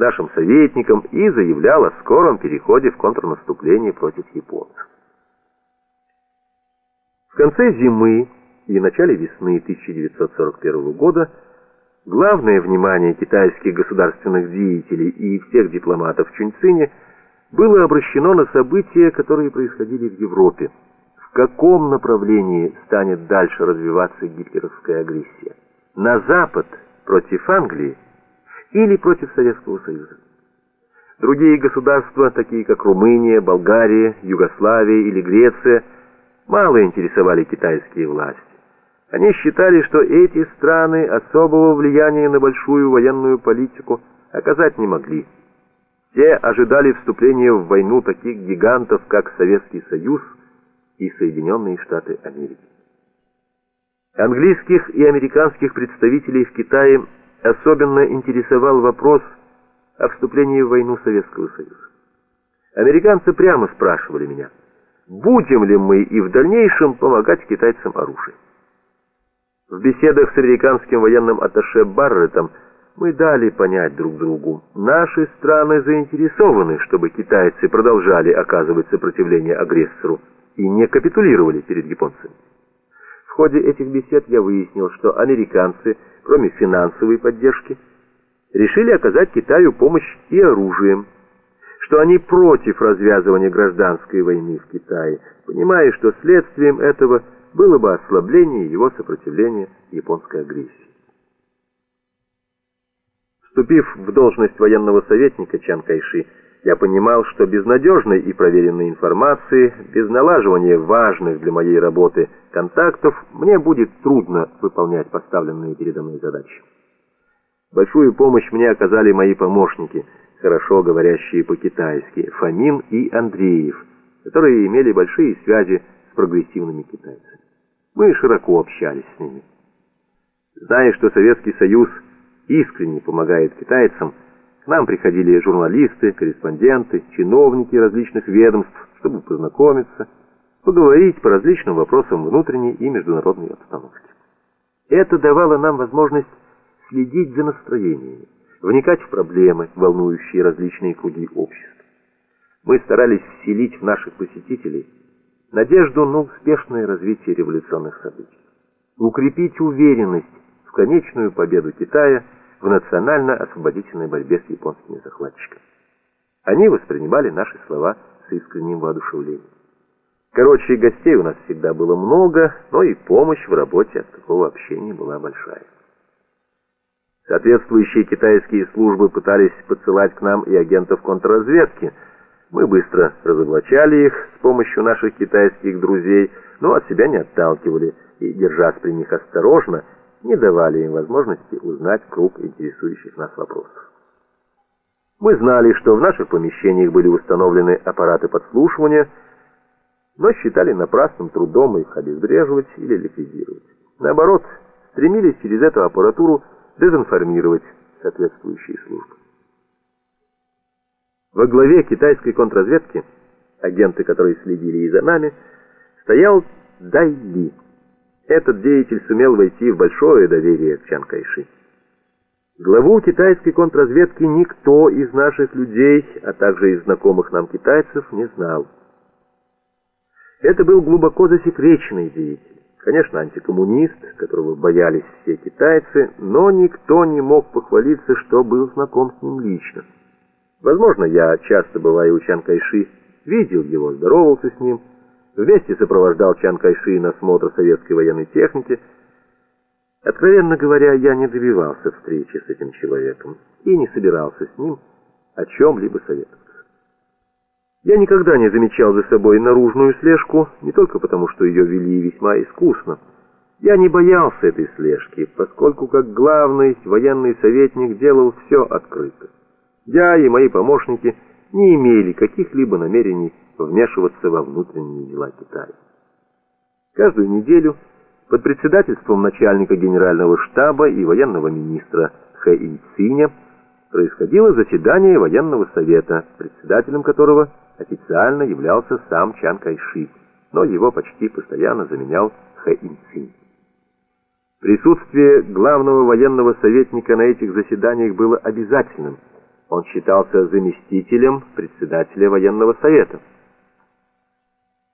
нашим советникам и заявлял о скором переходе в контрнаступление против японцев. В конце зимы и начале весны 1941 года главное внимание китайских государственных деятелей и всех дипломатов в Чуньцине было обращено на события, которые происходили в Европе. В каком направлении станет дальше развиваться гитлеровская агрессия? На запад против Англии или против Советского Союза? Другие государства, такие как Румыния, Болгария, Югославия или Греция – мало интересовали китайские власти. Они считали, что эти страны особого влияния на большую военную политику оказать не могли. Те ожидали вступления в войну таких гигантов, как Советский Союз и Соединенные Штаты Америки. Английских и американских представителей в Китае особенно интересовал вопрос о вступлении в войну Советского Союза. Американцы прямо спрашивали меня – будем ли мы и в дальнейшем помогать китайцам оружием. В беседах с американским военным атташе Барреттом мы дали понять друг другу, наши страны заинтересованы, чтобы китайцы продолжали оказывать сопротивление агрессору и не капитулировали перед японцами. Ходе этих бесед я выяснил, что американцы, кроме финансовой поддержки, решили оказать Китаю помощь и оружием, что они против развязывания гражданской войны в Китае, понимая, что следствием этого было бы ослабление его сопротивления японской агрессии. Вступив в должность военного советника Чан Кайши, я понимал, что без надежной и проверенной информации, без налаживания важных для моей работы контактов, мне будет трудно выполнять поставленные передо мной задачи. Большую помощь мне оказали мои помощники – хорошо говорящие по-китайски, Фомин и Андреев, которые имели большие связи с прогрессивными китайцами. Мы широко общались с ними. Зная, что Советский Союз искренне помогает китайцам, к нам приходили журналисты, корреспонденты, чиновники различных ведомств, чтобы познакомиться, поговорить по различным вопросам внутренней и международной обстановки. Это давало нам возможность следить за настроениями вникать в проблемы, волнующие различные круги общества. Мы старались вселить в наших посетителей надежду на успешное развитие революционных событий, укрепить уверенность в конечную победу Китая в национально-освободительной борьбе с японскими захватчиками. Они воспринимали наши слова с искренним воодушевлением. Короче, гостей у нас всегда было много, но и помощь в работе от такого общения была большая. Соответствующие китайские службы пытались подсылать к нам и агентов контрразведки. Мы быстро разоблачали их с помощью наших китайских друзей, но от себя не отталкивали и, держась при них осторожно, не давали им возможности узнать круг интересующих нас вопросов. Мы знали, что в наших помещениях были установлены аппараты подслушивания, но считали напрасным трудом их обезвреживать или ликвидировать. Наоборот, стремились через эту аппаратуру дезинформировать соответствующие службы. Во главе китайской контрразведки, агенты, которые следили и за нами, стоял Дай Ли. Этот деятель сумел войти в большое доверие к Чан Кайши. Главу китайской контрразведки никто из наших людей, а также из знакомых нам китайцев, не знал. Это был глубоко засекреченный деятель. Конечно, антикоммунист, которого боялись все китайцы, но никто не мог похвалиться, что был знаком с ним лично. Возможно, я часто бываю у Чан Кайши, видел его, здоровался с ним, вместе сопровождал Чан Кайши на осмотр советской военной техники. Откровенно говоря, я не добивался встречи с этим человеком и не собирался с ним о чем-либо советоваться. Я никогда не замечал за собой наружную слежку, не только потому, что ее вели весьма искусно. Я не боялся этой слежки, поскольку как главный военный советник делал все открыто. Я и мои помощники не имели каких-либо намерений вмешиваться во внутренние дела Китая. Каждую неделю под председательством начальника генерального штаба и военного министра Хэ Инциня происходило заседание военного совета, председателем которого официально являлся сам Чан Кайши, но его почти постоянно заменял Хэ Инцин. Присутствие главного военного советника на этих заседаниях было обязательным, Он считался заместителем председателя военного совета.